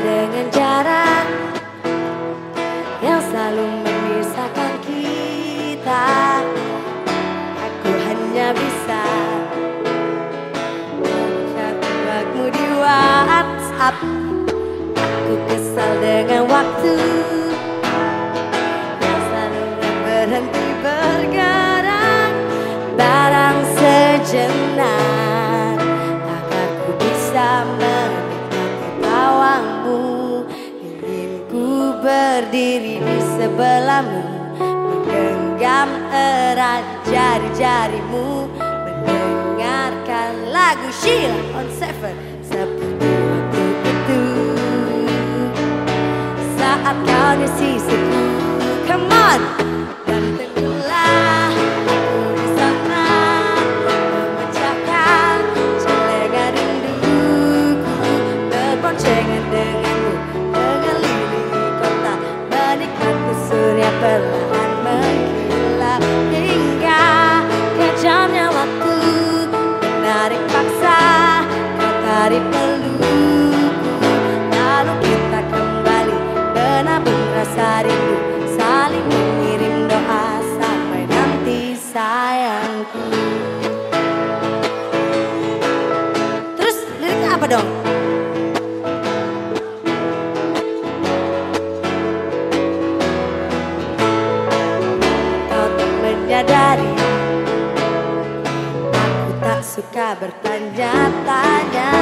dengan jarak yang selalu memisahkan kita. Aku hanya bisa mencatatmu di WhatsApp. Aku berdiri di sebelahmu Menggenggam erat jari-jarimu. Mendengarkan lagu Sheila on Seven Seperti waktu itu Saat kau di sisiku Come on Dan tenggelam kita kembali Menabung rasa Saling mengirim doa Sampai nanti sayangku Terus liriknya apa dong? Aku tak suka bertanya-tanya